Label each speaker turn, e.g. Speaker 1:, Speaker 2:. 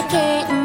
Speaker 1: I can't